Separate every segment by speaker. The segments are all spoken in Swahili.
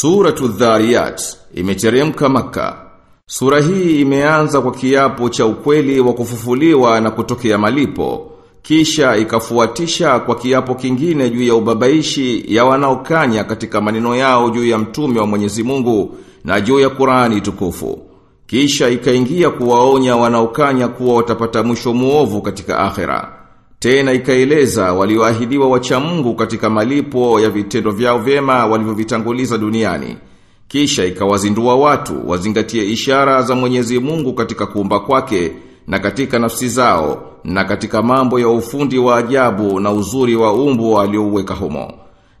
Speaker 1: Suratu Dhariyat imeteremka maka. Sura hii imeanza kwa kiapo cha ukweli wa kufufuliwa na kutokea malipo. Kisha ikafuatisha kwa kiapo kingine juu ya ubabaishi ya wanaokanya katika maneno yao juu ya mtume wa Mwenyezi Mungu na juu ya Qur'ani tukufu. Kisha ikaingia kuwaonya wanaokanya kuwa watapata mwisho muovu katika akhera. Tena ikaeleza walioahidiwa wacha Mungu katika malipo ya vitendo vyao vyema walivyovitanguliza duniani. Kisha ikawazindua watu wazingatie ishara za Mwenyezi Mungu katika kuumba kwake na katika nafsi zao na katika mambo ya ufundi wa ajabu na uzuri wa umbo aliouweka humo.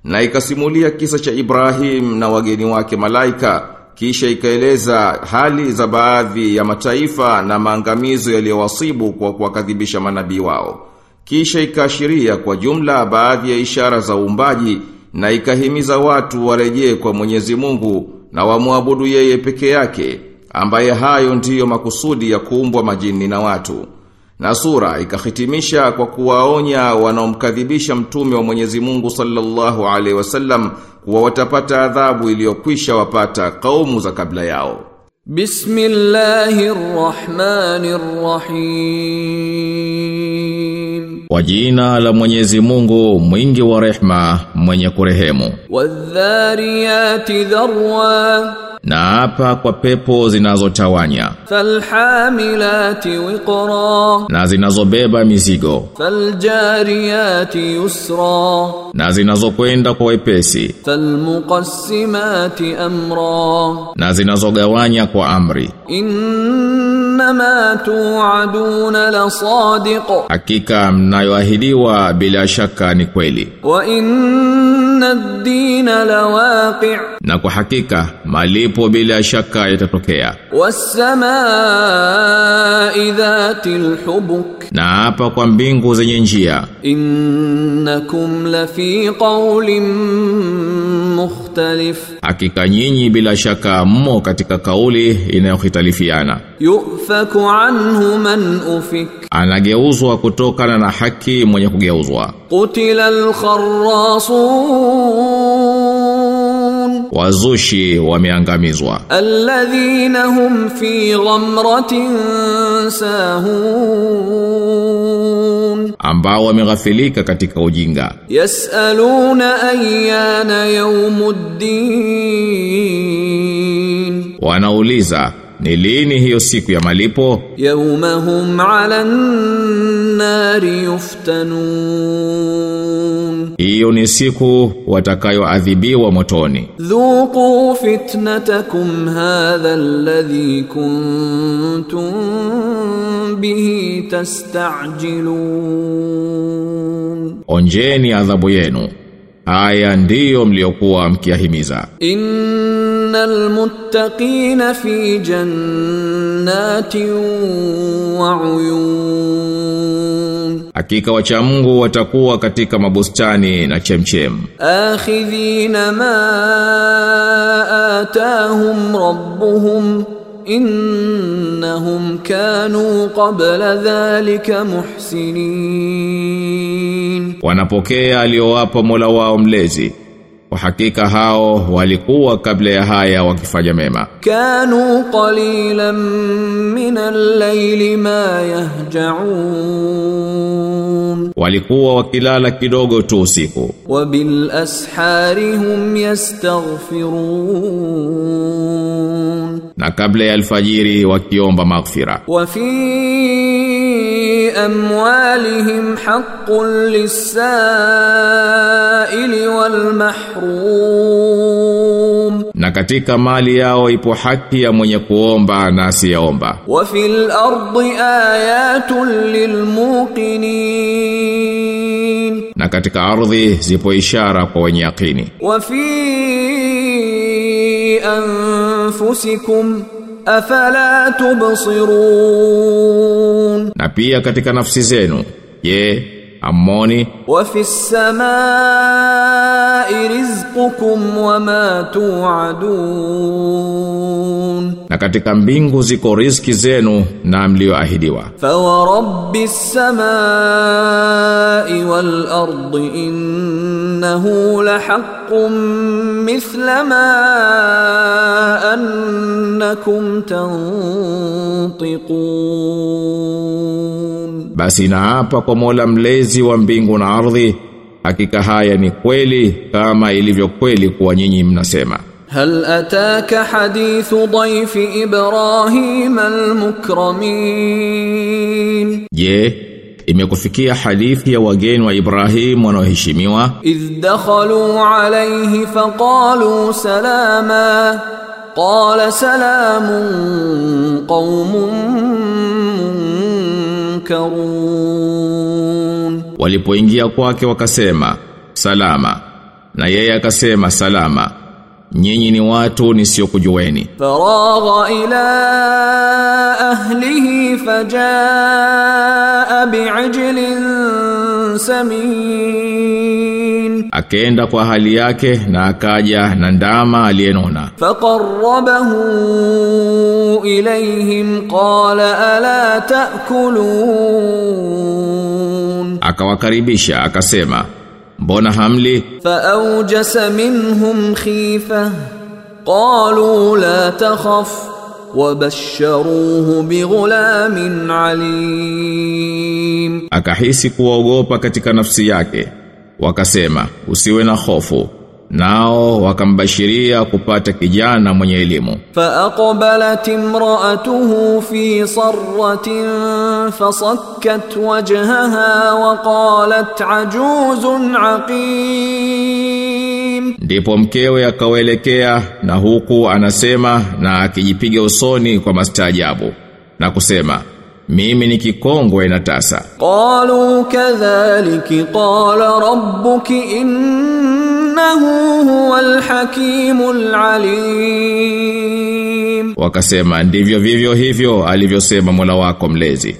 Speaker 1: Na ikasimulia kisa cha Ibrahim na wageni wake malaika kisha ikaeleza hali za baadhi ya mataifa na maangamizo yaliyowasibu kwa kuwakadhibisha manabii wao. Kisha ikaashiria kwa jumla baadhi ya ishara za uumbaji na ikahimiza watu warejee kwa Mwenyezi Mungu na wamwabudu yeye peke yake ambaye hayo ndiyo makusudi ya kuumbwa majini na watu. Na sura ikahitimisha kwa kuwaonya wanaomkadhibisha mtume wa Mwenyezi Mungu sallallahu alaihi wasallam kuwa watapata adhabu iliyokwisha wapata kaumu za kabla yao.
Speaker 2: Bismillahirrahmanirrahim.
Speaker 3: Kwa jina la Mwenyezi Mungu mwingi wa rehma mwenye kurehemu.
Speaker 2: Wadhariyati dharwa.
Speaker 3: Na hapa kwa pepo zinazotawanya
Speaker 2: Falhamilati wiqra.
Speaker 3: na zinazobeba mizigo
Speaker 2: Faljariyati yusra.
Speaker 3: na zinazokwenda kwa wepesi
Speaker 2: Falmuqassimati amra.
Speaker 3: na zinazogawanya kwa amri.
Speaker 2: Innama tu'aduna lasadiq.
Speaker 3: Hakika mnayoahidiwa bila shaka ni kweli.
Speaker 2: Wa inna ad-dina lawaqi'.
Speaker 3: Na kwa hakika malipo bila shaka yatatokea.
Speaker 2: wasamaa idhatil dhatil hubuk.
Speaker 3: Na hapa kwa mbingu zenye njia
Speaker 2: Innakum lafi qawlin mukhtalif.
Speaker 3: Hakika nyinyi bila shaka mmo katika kauli inayohitalifiana.
Speaker 2: Yufaku anhu man ufik.
Speaker 3: Anageuzwa kutokana na haki mwenye kugeuzwa.
Speaker 2: Qutila al-kharrasun
Speaker 3: wazushi wameangamizwa.
Speaker 2: Alladhina hum fi ghamratin sahun.
Speaker 3: Ambao wameghafilika katika ujinga.
Speaker 2: Yasaluna ayyana yawmuddin.
Speaker 3: Wanauliza ni lini hiyo siku ya malipo?
Speaker 2: Yawmahum 'alan nari yuftanun
Speaker 3: hiyo ni siku watakayoadhibiwa motoni.
Speaker 2: Dhuqu fitnatakum hadha alladhi kuntum bihi tastajilun.
Speaker 3: Onjeni adhabu yenu. Haya ndiyo mliokuwa mkiahimiza.
Speaker 2: Innal muttaqina fi jannatin wa uyun.
Speaker 3: Hakika wacha Mungu watakuwa katika mabustani na chemchem.
Speaker 2: Akhidhina ma atahum rabbuhum innahum kanu qabla dhalika muhsinin.
Speaker 3: Wanapokea aliyowapa Mola wao mlezi kwa hakika hao walikuwa kabla ya haya wakifanya mema.
Speaker 2: Kanu qalilan min al ma yahja'un.
Speaker 3: Walikuwa wakilala kidogo tu usiku.
Speaker 2: Wa bil ashari yastaghfirun.
Speaker 3: Na kabla ya alfajiri wakiomba maghfira.
Speaker 2: Wa fi amwalihim haqqun lis-sa'ili wal
Speaker 3: na katika mali yao ipo haki ya mwenye kuomba na asiyeomba.
Speaker 2: Wa fil ardi ayatun lilmuqinin
Speaker 3: na katika ardhi zipo ishara kwa wenye yakini
Speaker 2: wa fi anfusikum afala tubsirun?
Speaker 3: Na pia katika nafsi zenu je amoni?
Speaker 2: Wa fis samai rizqukum wama tuadun?
Speaker 3: Na katika mbingu ziko riziki zenu na mlioahidiwa
Speaker 2: fa wa rabbis samai wal ardi innahu lahaqqun mithla ma annakum tantiqun
Speaker 3: Basi naapa kwa Mola mlezi wa mbingu na ardhi hakika haya ni kweli kama ilivyo kweli kwa nyinyi mnasema.
Speaker 2: Hal ataka hadithu dhaifi Ibrahim almukramin?
Speaker 3: Je imekufikia hadithi ya wageni wa Ibrahim wanaoheshimiwa?
Speaker 2: Idh dakhalu alayhi faqalu salama qala salamun qaumun munkarun
Speaker 3: walipoingia kwake wakasema salama. Na yeye akasema salama nyinyi ni watu nisiokujueni.
Speaker 2: Faragha ila ahlihi fajaa bi'ajlin samin.
Speaker 3: Akaenda kwa hali yake na akaja na ndama aliyenona.
Speaker 2: Faqarrabahu ilayhim qala ala ta'kulun.
Speaker 3: Akawakaribisha akasema mbona hamli?
Speaker 2: Faawjasa minhum khifa. Qalu la takhaf. Wabasharuhu bighulamin alim.
Speaker 3: Akahisi kuogopa katika nafsi yake. Wakasema usiwe na hofu. Nao wakambashiria kupata kijana mwenye elimu.
Speaker 2: Faaqbalat imraatuhu fi sarratin فصكت وجهها وقالت عجوز عقيم
Speaker 3: ndipo mkewe akawelekea na huku anasema na akijipiga usoni kwa mastaajabu na kusema mimi ni kikongwe na tasa
Speaker 2: قالوا كذلك قال ربك إنه هو الحكيم العليم
Speaker 3: wakasema ndivyo vivyo hivyo alivyosema Mola wako mlezi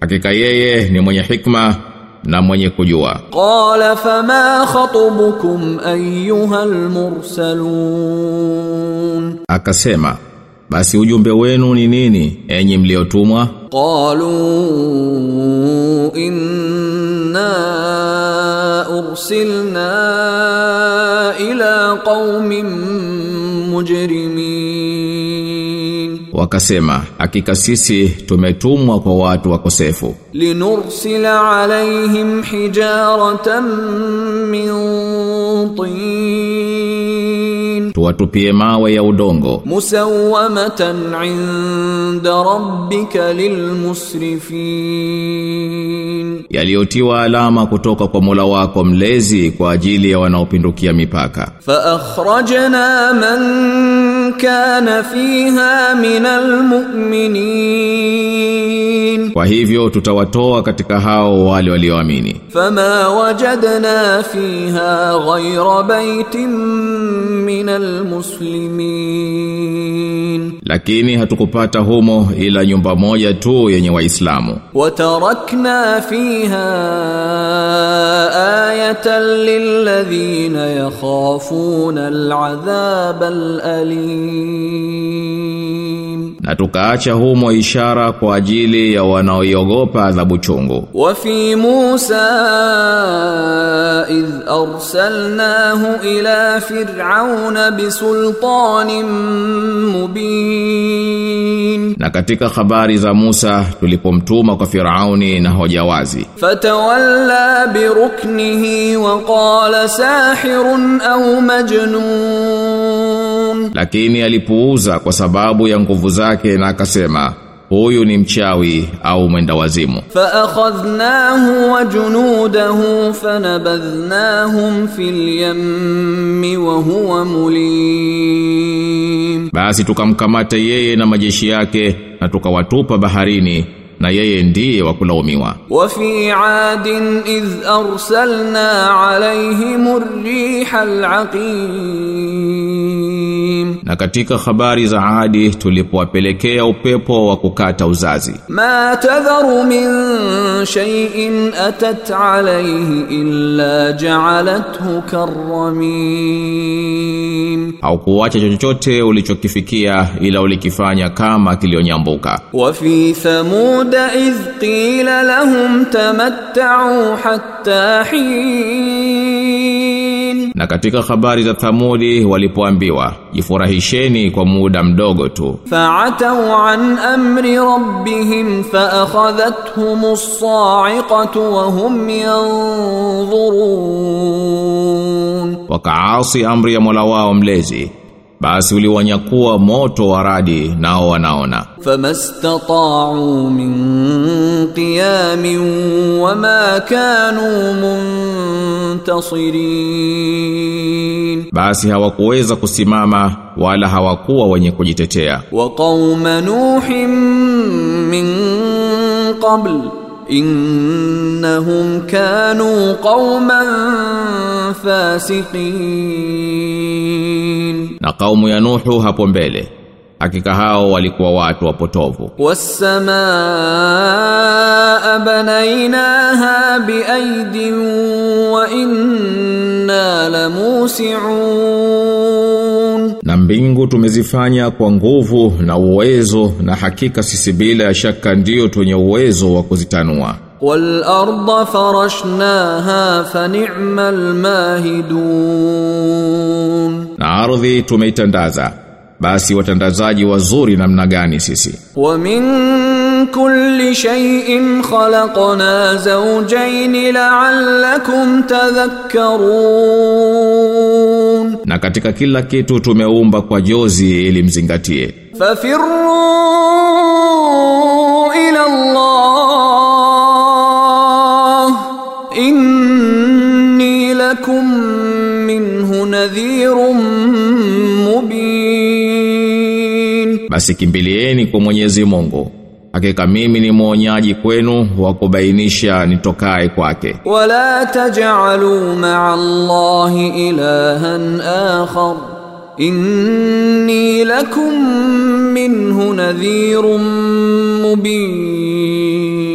Speaker 3: hakika yeye ni mwenye hikma na mwenye kujua.
Speaker 2: Qala fama khatubukum ayuha almursalun
Speaker 3: akasema basi ujumbe wenu ni nini enyi mliotumwa?
Speaker 2: Qalu inna ursilna ila qaumin mujrimin
Speaker 3: wakasema hakika sisi tumetumwa kwa watu wakosefu.
Speaker 2: Linursila alaihim hijaratan min tin.
Speaker 3: Tuwatupie mawe ya udongo.
Speaker 2: Musawamatan inda rabbika lilmusrifin.
Speaker 3: Yaliyotiwa alama kutoka kwa mula wako mlezi kwa ajili ya wanaopindukia mipaka.
Speaker 2: Fa akhrajna man كان فيها من المؤمنين.
Speaker 3: kwa hivyo tutawatoa katika hao wale walioamini.
Speaker 2: Fama wajadna fiha ghayra baitin min almuslimin
Speaker 3: lakini hatukupata humo ila nyumba moja tu yenye waislamu.
Speaker 2: Watarakna fiha ayatan lilladhina yakhafuna aladhab alalim
Speaker 3: na tukaacha humo ishara kwa ajili ya wanaoiogopa adhabu chungu.
Speaker 2: Wa fi Musa idh arsalnahu ila fir'auna bisultanin mubin,
Speaker 3: na katika habari za Musa tulipomtuma kwa Firauni na hoja wazi.
Speaker 2: Fatawalla biruknihi wa qala sahirun au majnun
Speaker 3: lakini alipuuza kwa sababu ya nguvu zake na akasema huyu ni mchawi au mwenda wazimu.
Speaker 2: Fa akhadhnahu wa junudahu fanabadhnahum fil yammi wa huwa mulim.
Speaker 3: Basi tukamkamata yeye na majeshi yake na tukawatupa baharini na yeye ndiye wa kulaumiwa.
Speaker 2: Wa fi adin iz arsalna alayhim ar-riha al-aqim. العقيم
Speaker 3: Na katika habari za Adi tulipowapelekea upepo wa kukata uzazi
Speaker 2: ما تذر من شيء أتت عليه إلا جعلته كالرميم
Speaker 3: au kuacha chochote ulichokifikia ila ulikifanya kama kilionyambuka
Speaker 2: وفي ثمود إذ قيل لهم تمتعوا حتى حين
Speaker 3: Na katika habari za Thamudi walipoambiwa jifurahisheni kwa muda mdogo tu.
Speaker 2: fa'atu an amri rabbihim fa'akhadhatuhum as-sa'iqatu wa hum yanzurun.
Speaker 3: Wakaasi amri ya Mola wao mlezi basi uliwanyakuwa moto wa radi nao wanaona.
Speaker 2: Famastata'u min qiyamin wama kanu muntasirin.
Speaker 3: Basi hawakuweza kusimama wala hawakuwa wenye kujitetea.
Speaker 2: Wa qauma nuhin min qabl innahum kanu qauman fasiqin
Speaker 3: na kaumu ya Nuhu hapo mbele. Hakika hao walikuwa watu wapotovu.
Speaker 2: Wasamaa banainaha biaidin wa inna lamusiun
Speaker 3: na mbingu tumezifanya kwa nguvu na uwezo na hakika sisi bila ya shaka ndio twenye uwezo wa kuzitanua.
Speaker 2: والأرض فرشناها فنعم الماهدون
Speaker 3: na ardhi tumeitandaza basi watandazaji wazuri namna gani sisi
Speaker 2: ومن كل شيء خلقنا زوجين لعلكم تذكرون
Speaker 3: na katika kila kitu tumeumba kwa jozi ili mzingatie
Speaker 2: ففروا إلى الله inni lakum minhu nadhirun mubin,
Speaker 3: basi kimbilieni kwa Mwenyezi Mungu. Hakika mimi ni mwonyaji kwenu wa kubainisha nitokae kwake.
Speaker 2: Wala taj'alu ma'a Allahi ilahan akhar. Inni lakum minhu nadhirun mubin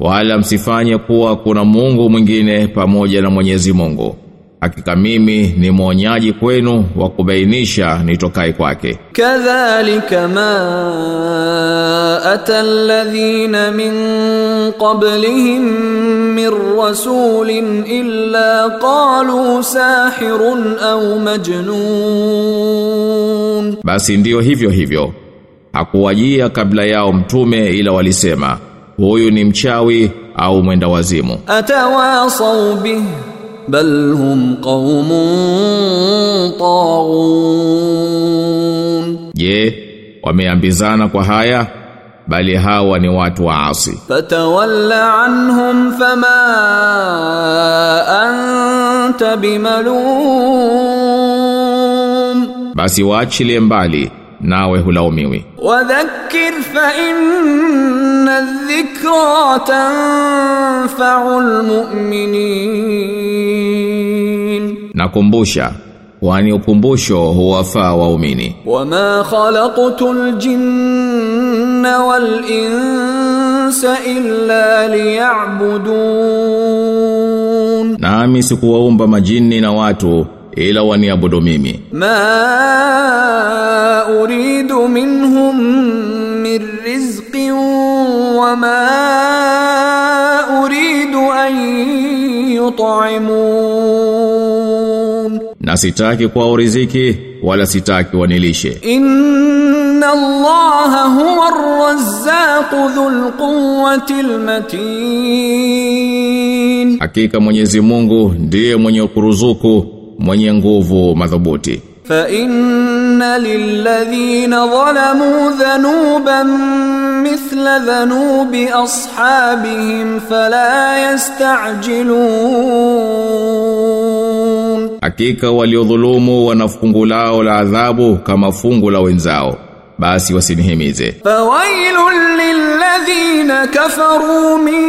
Speaker 3: wala msifanye kuwa kuna Mungu mwingine pamoja na Mwenyezi Mungu. Hakika mimi ni mwonyaji kwenu wa kubainisha nitokai kwake.
Speaker 2: Kadhalika ma atalladhina min qablihim min rasulin illa qalu sahirun au majnun,
Speaker 3: basi ndiyo hivyo hivyo hakuwajia kabla yao mtume ila walisema huyu ni mchawi au mwenda wazimu.
Speaker 2: Atawasau bi bal hum qaumun taun
Speaker 3: je wameambizana kwa haya bali hawa ni watu waasi
Speaker 2: fatawalla anhum fama anta bimalum.
Speaker 3: Basi waachilie mbali nawe hulaumiwi.
Speaker 2: Wadhakkir fa inna dhikra tanfa'ul mu'minin.
Speaker 3: Nakumbusha kwani ukumbusho huwafaa waumini.
Speaker 2: Wama khalaqtul jinna wal insa illa liya'budun.
Speaker 3: Nami sikuwaumba majini na watu ila waniabudu mimi.
Speaker 2: Ma uridu minhum min rizqi wa ma uridu an
Speaker 3: yut'imun. Nasitaki kwa riziki wala sitaki wanilishe.
Speaker 2: Inna allaha huwa arrazzaqu dhul quwwati almatin.
Speaker 3: Hakika mwenyezi Mungu ndiye mwenye kuruzuku mwenye nguvu madhubuti.
Speaker 2: Fa inna lilladhina zalamu dhanuban mithla dhanubi ashabihim fala yasta'jilun.
Speaker 3: Hakika waliodhulumu wanafungu lao la adhabu kama fungu la wenzao. Basi wasinihimize.
Speaker 2: Fawailul lilladhina kafaru min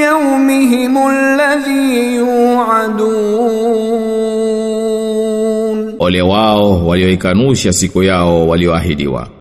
Speaker 2: yawmihim alladhi yu'adun
Speaker 3: ole wao walioikanusha siku yao walioahidiwa